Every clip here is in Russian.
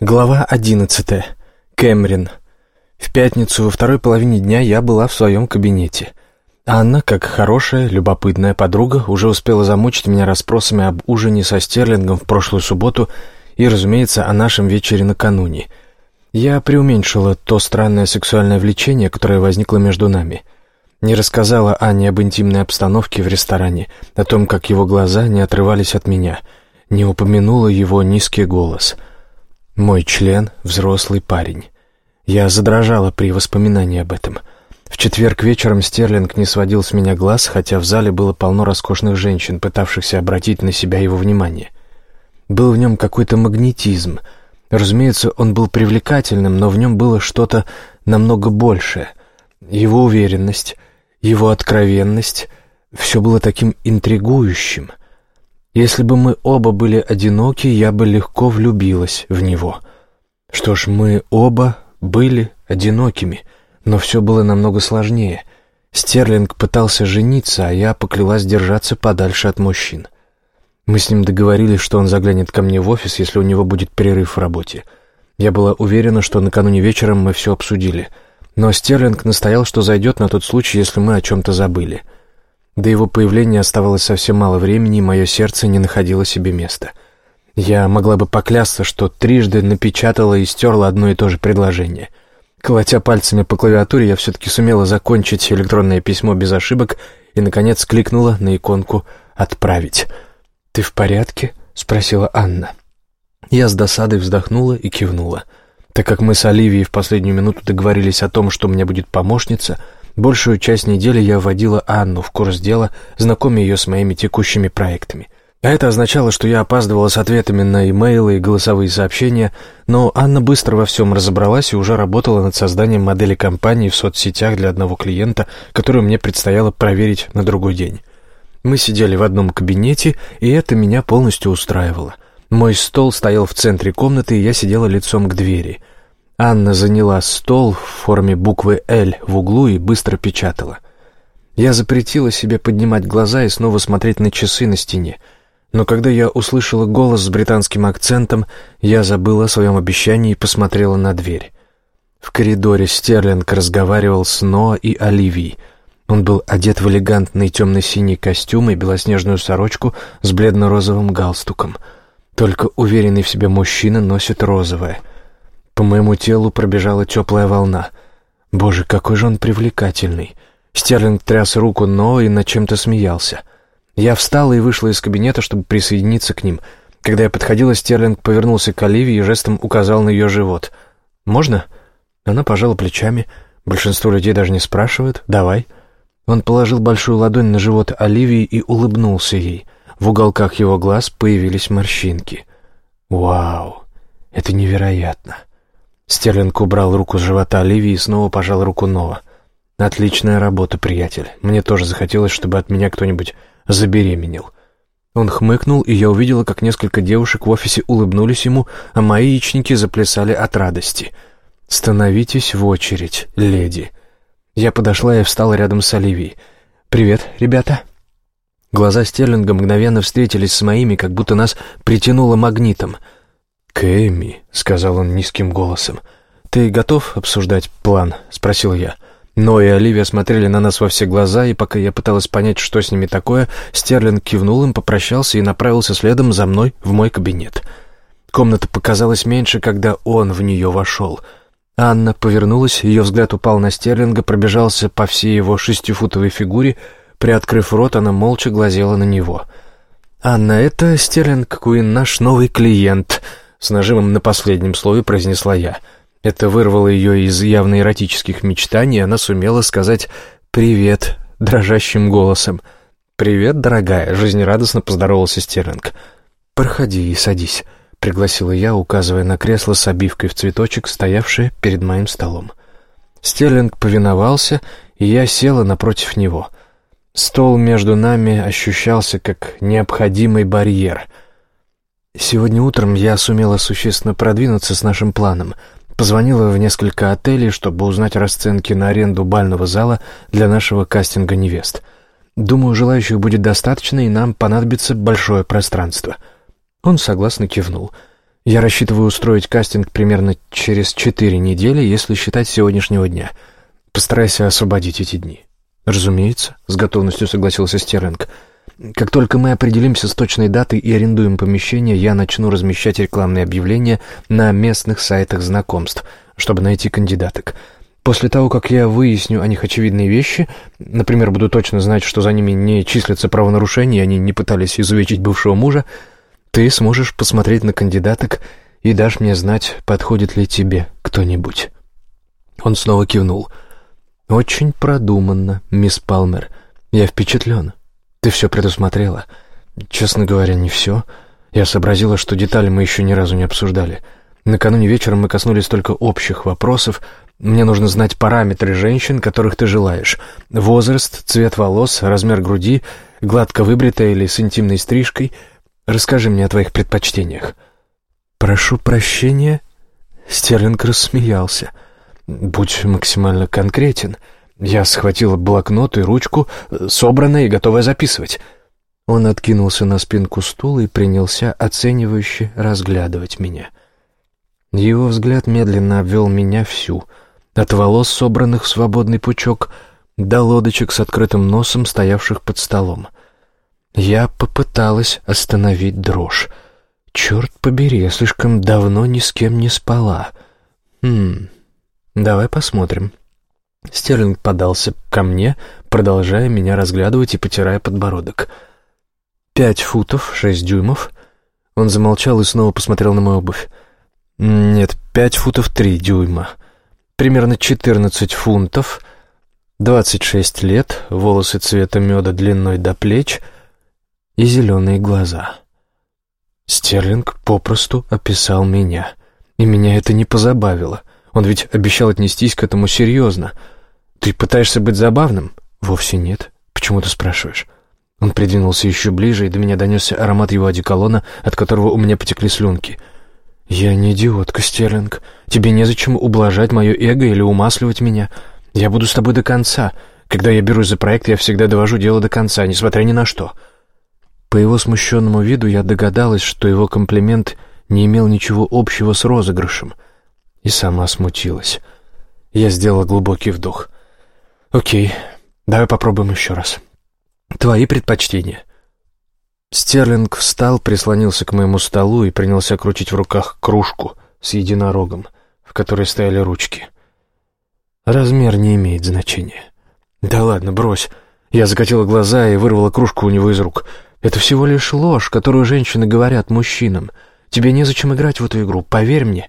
Глава одиннадцатая. Кэмрин. В пятницу во второй половине дня я была в своем кабинете. Анна, как хорошая, любопытная подруга, уже успела замучить меня расспросами об ужине со Стерлингом в прошлую субботу и, разумеется, о нашем вечере накануне. Я преуменьшила то странное сексуальное влечение, которое возникло между нами. Не рассказала Анне об интимной обстановке в ресторане, о том, как его глаза не отрывались от меня, не упомянула его низкий голос — мой член — взрослый парень. Я задрожала при воспоминании об этом. В четверг вечером Стерлинг не сводил с меня глаз, хотя в зале было полно роскошных женщин, пытавшихся обратить на себя его внимание. Был в нем какой-то магнетизм. Разумеется, он был привлекательным, но в нем было что-то намного большее. Его уверенность, его откровенность — все было таким интригующим — если бы мы оба были одиноки, я бы легко влюбилась в него. Что ж, мы оба были одинокими, но все было намного сложнее. Стерлинг пытался жениться, а я поклялась держаться подальше от мужчин. Мы с ним договорились, что он заглянет ко мне в офис, если у него будет перерыв в работе. Я была уверена, что накануне вечером мы все обсудили. Но Стерлинг настоял, что зайдет на тот случай, если мы о чем-то забыли — до его появления оставалось совсем мало времени, и мое сердце не находило себе места. Я могла бы поклясться, что трижды напечатала и стерла одно и то же предложение. Колотя пальцами по клавиатуре, я все-таки сумела закончить электронное письмо без ошибок и, наконец, кликнула на иконку «Отправить». «Ты в порядке?» — спросила Анна. Я с досадой вздохнула и кивнула. Так как мы с Оливией в последнюю минуту договорились о том, что у меня будет помощница — Большую часть недели я вводила Анну в курс дела, знакомя ее с моими текущими проектами. А это означало, что я опаздывала с ответами на имейлы и голосовые сообщения, но Анна быстро во всем разобралась и уже работала над созданием модели компании в соцсетях для одного клиента, которую мне предстояло проверить на другой день. Мы сидели в одном кабинете, и это меня полностью устраивало. Мой стол стоял в центре комнаты, и я сидела лицом к двери — Анна заняла стол в форме буквы «Л» в углу и быстро печатала. Я запретила себе поднимать глаза и снова смотреть на часы на стене. Но когда я услышала голос с британским акцентом, я забыла о своем обещании и посмотрела на дверь. В коридоре Стерлинг разговаривал с Ноа и Оливией. Он был одет в элегантный темно-синий костюм и белоснежную сорочку с бледно-розовым галстуком. Только уверенный в себе мужчина носит розовое — по моему телу пробежала теплая волна. Боже, какой же он привлекательный. Стерлинг тряс руку но и над чем-то смеялся. Я встала и вышла из кабинета, чтобы присоединиться к ним. Когда я подходила, Стерлинг повернулся к Оливии и жестом указал на ее живот. «Можно?» Она пожала плечами. Большинство людей даже не спрашивают. «Давай». Он положил большую ладонь на живот Оливии и улыбнулся ей. В уголках его глаз появились морщинки. «Вау! Это невероятно!» Стерлинг убрал руку с живота Оливии и снова пожал руку Нова. «Отличная работа, приятель. Мне тоже захотелось, чтобы от меня кто-нибудь забеременел». Он хмыкнул, и я увидела, как несколько девушек в офисе улыбнулись ему, а мои яичники заплясали от радости. «Становитесь в очередь, леди». Я подошла и встала рядом с Оливией. «Привет, ребята». Глаза Стерлинга мгновенно встретились с моими, как будто нас притянуло магнитом — «Кэми», — сказал он низким голосом, — «ты готов обсуждать план?» — спросил я. Но и Оливия смотрели на нас во все глаза, и пока я пыталась понять, что с ними такое, Стерлинг кивнул им, попрощался и направился следом за мной в мой кабинет. Комната показалась меньше, когда он в нее вошел. Анна повернулась, ее взгляд упал на Стерлинга, пробежался по всей его шестифутовой фигуре, приоткрыв рот, она молча глазела на него. «Анна, это Стерлинг Куин, наш новый клиент», с нажимом на последнем слове произнесла я. Это вырвало ее из явно эротических мечтаний, и она сумела сказать «привет» дрожащим голосом. «Привет, дорогая», — жизнерадостно поздоровался Стерлинг. «Проходи и садись», — пригласила я, указывая на кресло с обивкой в цветочек, стоявшее перед моим столом. Стерлинг повиновался, и я села напротив него. Стол между нами ощущался как необходимый барьер — Сегодня утром я сумела существенно продвинуться с нашим планом. Позвонила в несколько отелей, чтобы узнать расценки на аренду бального зала для нашего кастинга невест. Думаю, желающих будет достаточно, и нам понадобится большое пространство. Он согласно кивнул. Я рассчитываю устроить кастинг примерно через четыре недели, если считать сегодняшнего дня. Постарайся освободить эти дни». «Разумеется», — с готовностью согласился Стернг. «Как только мы определимся с точной датой и арендуем помещение, я начну размещать рекламные объявления на местных сайтах знакомств, чтобы найти кандидаток. После того, как я выясню о них очевидные вещи, например, буду точно знать, что за ними не числятся правонарушения, они не пытались изувечить бывшего мужа, ты сможешь посмотреть на кандидаток и дашь мне знать, подходит ли тебе кто-нибудь». Он снова кивнул — «Очень продуманно, мисс Палмер. Я впечатлен. Ты все предусмотрела. Честно говоря, не все. Я сообразила, что детали мы еще ни разу не обсуждали. Накануне вечером мы коснулись только общих вопросов. Мне нужно знать параметры женщин, которых ты желаешь. Возраст, цвет волос, размер груди, гладко выбритая или с интимной стрижкой. Расскажи мне о твоих предпочтениях». «Прошу прощения». Стерлинг рассмеялся. «Будь максимально конкретен. Я схватила блокнот и ручку, собранная и готовая записывать». Он откинулся на спинку стула и принялся оценивающе разглядывать меня. Его взгляд медленно обвел меня всю, от волос, собранных в свободный пучок, до лодочек с открытым носом, стоявших под столом. Я попыталась остановить дрожь. Черт побери, я слишком давно ни с кем не спала. Хм, «Давай посмотрим». Стерлинг подался ко мне, продолжая меня разглядывать и потирая подбородок. «Пять футов, шесть дюймов». Он замолчал и снова посмотрел на мою обувь. «Нет, пять футов три дюйма. Примерно четырнадцать фунтов, двадцать шесть лет, волосы цвета меда длиной до плеч и зеленые глаза». Стерлинг попросту описал меня, и меня это не позабавило. Он ведь обещал отнестись к этому серьезно. Ты пытаешься быть забавным? Вовсе нет. Почему ты спрашиваешь? Он придвинулся еще ближе, и до меня донесся аромат его одеколона, от которого у меня потекли слюнки. «Я не идиотка, Стерлинг. Тебе незачем ублажать мое эго или умасливать меня. Я буду с тобой до конца. Когда я берусь за проект, я всегда довожу дело до конца, несмотря ни на что». По его смущенному виду я догадалась, что его комплимент не имел ничего общего с розыгрышем — и сама смутилась. Я сделала глубокий вдох. «Окей, давай попробуем еще раз. Твои предпочтения». Стерлинг встал, прислонился к моему столу и принялся крутить в руках кружку с единорогом, в которой стояли ручки. Размер не имеет значения. «Да ладно, брось». Я закатила глаза и вырвала кружку у него из рук. «Это всего лишь ложь, которую женщины говорят мужчинам. Тебе незачем играть в эту игру, поверь мне».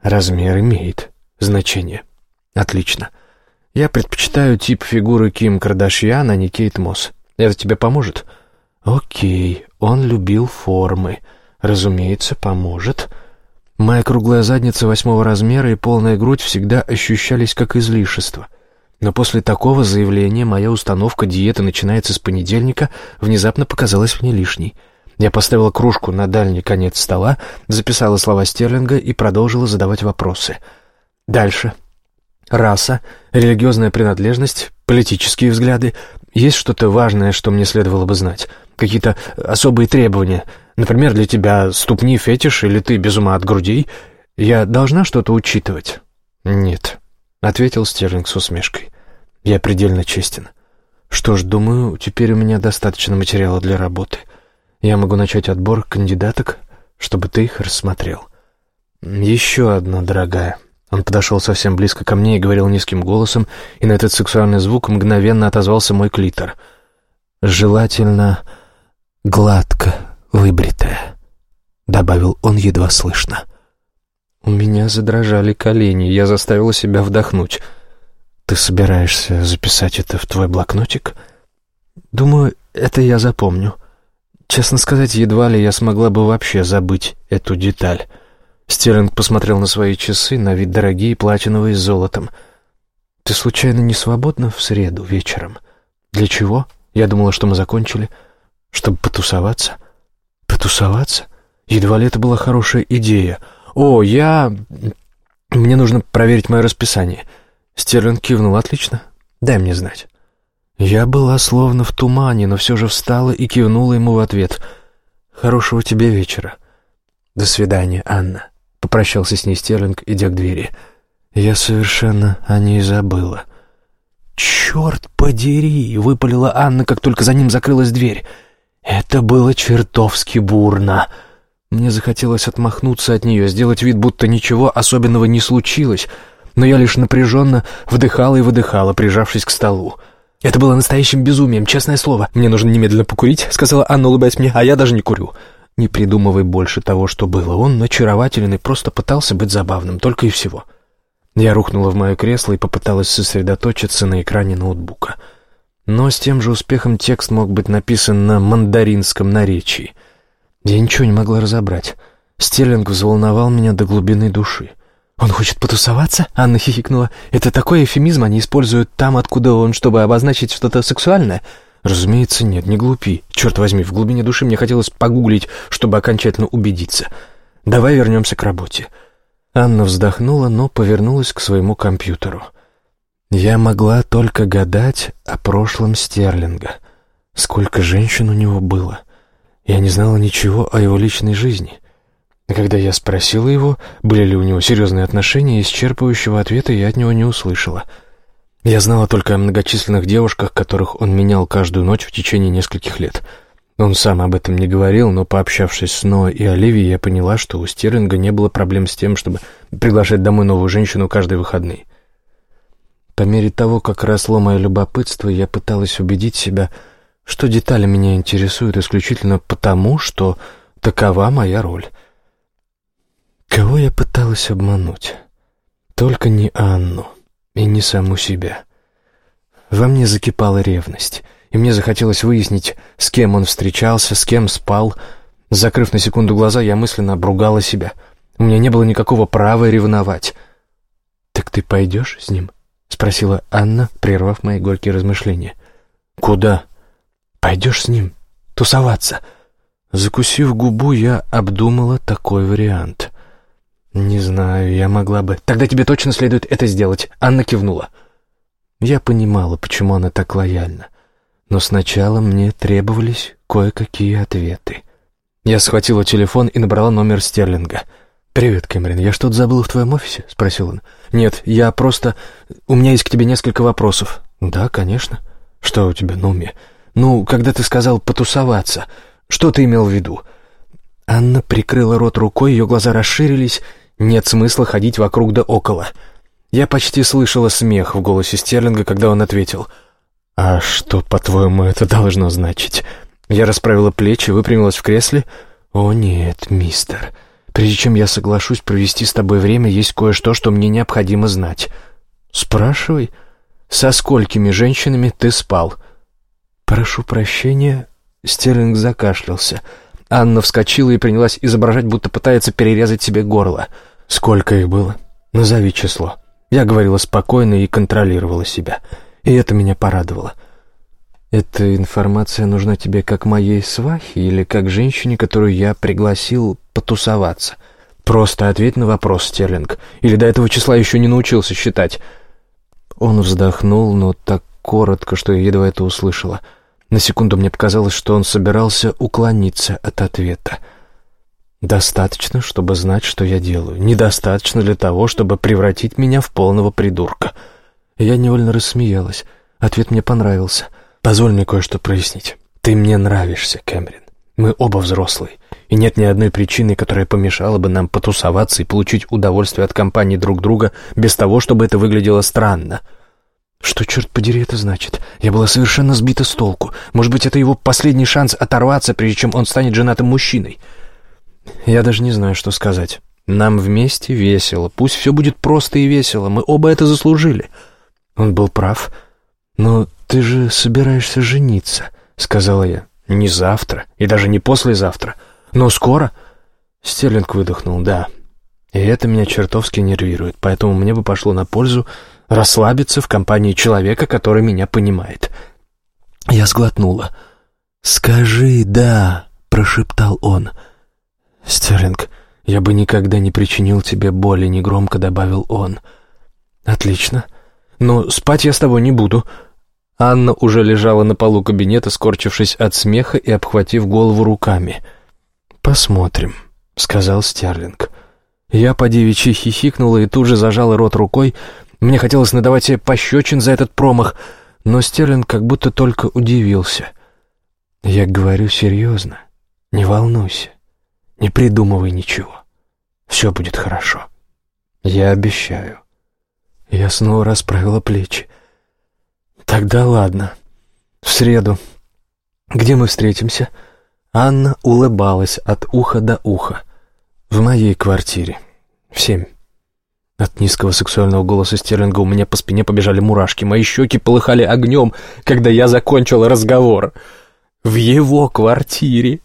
Размер имеет значение. Отлично. Я предпочитаю тип фигуры Ким Кардашьян, а не Кейт Мосс. Это тебе поможет? Окей, он любил формы. Разумеется, поможет. Моя круглая задница восьмого размера и полная грудь всегда ощущались как излишество. Но после такого заявления моя установка диеты начинается с понедельника внезапно показалась мне лишней — я поставила кружку на дальний конец стола, записала слова Стерлинга и продолжила задавать вопросы. Дальше. Раса, религиозная принадлежность, политические взгляды. Есть что-то важное, что мне следовало бы знать? Какие-то особые требования? Например, для тебя ступни фетиш или ты без ума от грудей? Я должна что-то учитывать? Нет, — ответил Стерлинг с усмешкой. Я предельно честен. Что ж, думаю, теперь у меня достаточно материала для работы. Я могу начать отбор кандидаток, чтобы ты их рассмотрел. Еще одна, дорогая. Он подошел совсем близко ко мне и говорил низким голосом, и на этот сексуальный звук мгновенно отозвался мой клитор. «Желательно гладко выбритая», — добавил он едва слышно. У меня задрожали колени, я заставила себя вдохнуть. «Ты собираешься записать это в твой блокнотик?» «Думаю, это я запомню». Честно сказать, едва ли я смогла бы вообще забыть эту деталь. Стерлинг посмотрел на свои часы, на вид дорогие, платиновые с золотом. «Ты случайно не свободна в среду вечером?» «Для чего?» Я думала, что мы закончили. «Чтобы потусоваться?» «Потусоваться?» Едва ли это была хорошая идея. «О, я... Мне нужно проверить мое расписание». Стерлинг кивнул. «Отлично. Дай мне знать». Я была словно в тумане, но все же встала и кивнула ему в ответ. «Хорошего тебе вечера». «До свидания, Анна», — попрощался с ней Стерлинг, идя к двери. «Я совершенно о ней забыла». «Черт подери!» — выпалила Анна, как только за ним закрылась дверь. «Это было чертовски бурно!» Мне захотелось отмахнуться от нее, сделать вид, будто ничего особенного не случилось, но я лишь напряженно вдыхала и выдыхала, прижавшись к столу. «Это было настоящим безумием, честное слово. Мне нужно немедленно покурить», — сказала Анна, улыбаясь мне, — «а я даже не курю». Не придумывай больше того, что было. Он очарователен и просто пытался быть забавным, только и всего. Я рухнула в мое кресло и попыталась сосредоточиться на экране ноутбука. Но с тем же успехом текст мог быть написан на мандаринском наречии. Я ничего не могла разобрать. Стерлинг взволновал меня до глубины души. «Он хочет потусоваться?» — Анна хихикнула. «Это такой эфемизм они используют там, откуда он, чтобы обозначить что-то сексуальное?» «Разумеется, нет, не глупи. Черт возьми, в глубине души мне хотелось погуглить, чтобы окончательно убедиться. Давай вернемся к работе». Анна вздохнула, но повернулась к своему компьютеру. «Я могла только гадать о прошлом Стерлинга. Сколько женщин у него было. Я не знала ничего о его личной жизни». Когда я спросила его, были ли у него серьезные отношения, исчерпывающего ответа я от него не услышала. Я знала только о многочисленных девушках, которых он менял каждую ночь в течение нескольких лет. Он сам об этом не говорил, но, пообщавшись с Ноа и Оливией, я поняла, что у Стерлинга не было проблем с тем, чтобы приглашать домой новую женщину каждые выходные. По мере того, как росло мое любопытство, я пыталась убедить себя, что детали меня интересуют исключительно потому, что такова моя роль — Кого я пыталась обмануть? Только не Анну и не саму себя. Во мне закипала ревность, и мне захотелось выяснить, с кем он встречался, с кем спал. Закрыв на секунду глаза, я мысленно обругала себя. У меня не было никакого права ревновать. «Так ты пойдешь с ним?» — спросила Анна, прервав мои горькие размышления. «Куда?» «Пойдешь с ним? Тусоваться?» Закусив губу, я обдумала такой вариант — «Не знаю, я могла бы...» «Тогда тебе точно следует это сделать», — Анна кивнула. Я понимала, почему она так лояльна. Но сначала мне требовались кое-какие ответы. Я схватила телефон и набрала номер Стерлинга. «Привет, Кэмерин, я что-то забыла в твоем офисе?» — спросил он. «Нет, я просто... У меня есть к тебе несколько вопросов». «Да, конечно». «Что у тебя на уме?» «Ну, когда ты сказал «потусоваться», что ты имел в виду?» Анна прикрыла рот рукой, ее глаза расширились, нет смысла ходить вокруг да около. Я почти слышала смех в голосе Стерлинга, когда он ответил. «А что, по-твоему, это должно значить?» Я расправила плечи, выпрямилась в кресле. «О нет, мистер, прежде чем я соглашусь провести с тобой время, есть кое-что, что мне необходимо знать». «Спрашивай, со сколькими женщинами ты спал?» «Прошу прощения», — Стерлинг закашлялся. Анна вскочила и принялась изображать, будто пытается перерезать себе горло. «Спрашивай». Сколько их было? Назови число. Я говорила спокойно и контролировала себя. И это меня порадовало. Эта информация нужна тебе как моей свахе или как женщине, которую я пригласил потусоваться? Просто ответь на вопрос, Стерлинг. Или до этого числа еще не научился считать? Он вздохнул, но так коротко, что я едва это услышала. На секунду мне показалось, что он собирался уклониться от ответа. Достаточно, чтобы знать, что я делаю. Недостаточно для того, чтобы превратить меня в полного придурка. Я невольно рассмеялась. Ответ мне понравился. Позволь мне кое-что прояснить. Ты мне нравишься, Кэмерин. Мы оба взрослые, и нет ни одной причины, которая помешала бы нам потусоваться и получить удовольствие от компании друг друга без того, чтобы это выглядело странно. Что, черт подери, это значит? Я была совершенно сбита с толку. Может быть, это его последний шанс оторваться, прежде чем он станет женатым мужчиной. Я даже не знаю, что сказать. Нам вместе весело. Пусть все будет просто и весело. Мы оба это заслужили. Он был прав. Но ты же собираешься жениться, сказала я. Не завтра и даже не послезавтра, но скоро. Стерлинг выдохнул. Да. И это меня чертовски нервирует, поэтому мне бы пошло на пользу расслабиться в компании человека, который меня понимает. Я сглотнула. «Скажи «да», — прошептал он. «Стерлинг, я бы никогда не причинил тебе боли», — негромко добавил он. «Отлично. Но спать я с тобой не буду». Анна уже лежала на полу кабинета, скорчившись от смеха и обхватив голову руками. «Посмотрим». — сказал Стерлинг. Я по девичьи хихикнула и тут же зажала рот рукой. Мне хотелось надавать себе пощечин за этот промах, но Стерлинг как будто только удивился. «Я говорю серьезно. Не волнуйся. Не придумывай ничего. Все будет хорошо. Я обещаю». Я снова расправила плечи. «Тогда ладно. В среду. Где мы встретимся?» Анна улыбалась от уха до уха. «В моей квартире. В семь». От низкого сексуального голоса Стерлинга у меня по спине побежали мурашки. Мои щеки полыхали огнем, когда я закончил разговор. «В его квартире!»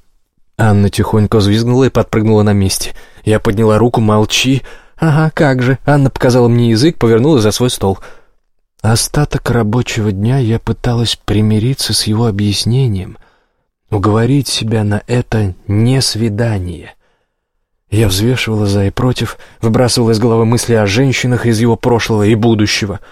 Анна тихонько взвизгнула и подпрыгнула на месте. Я подняла руку «Молчи!» «Ага, как же!» Анна показала мне язык, повернула за свой стол. Остаток рабочего дня я пыталась примириться с его объяснением, уговорить себя на это не свидание. Я взвешивала за и против, выбрасывала из головы мысли о женщинах из его прошлого и будущего —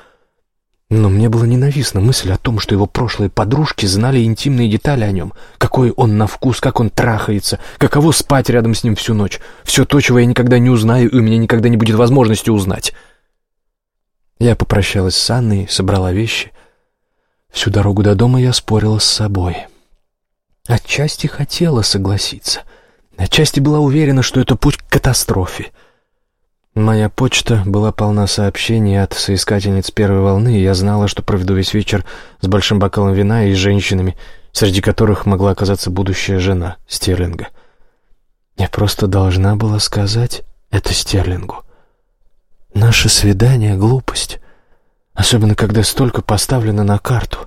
но мне было ненавистна мысль о том, что его прошлые подружки знали интимные детали о нем, какой он на вкус, как он трахается, каково спать рядом с ним всю ночь. Все то, чего я никогда не узнаю, и у меня никогда не будет возможности узнать. Я попрощалась с Анной, собрала вещи. Всю дорогу до дома я спорила с собой. Отчасти хотела согласиться. Отчасти была уверена, что это путь к катастрофе — Моя почта была полна сообщений от соискательниц первой волны, и я знала, что проведу весь вечер с большим бокалом вина и женщинами, среди которых могла оказаться будущая жена Стерлинга. Я просто должна была сказать это Стерлингу. Наше свидание — глупость, особенно когда столько поставлено на карту.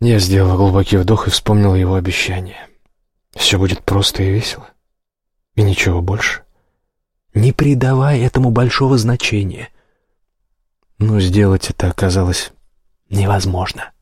Я сделала глубокий вдох и вспомнила его обещание. Все будет просто и весело, и ничего больше не придавай этому большого значения. Но сделать это оказалось невозможно.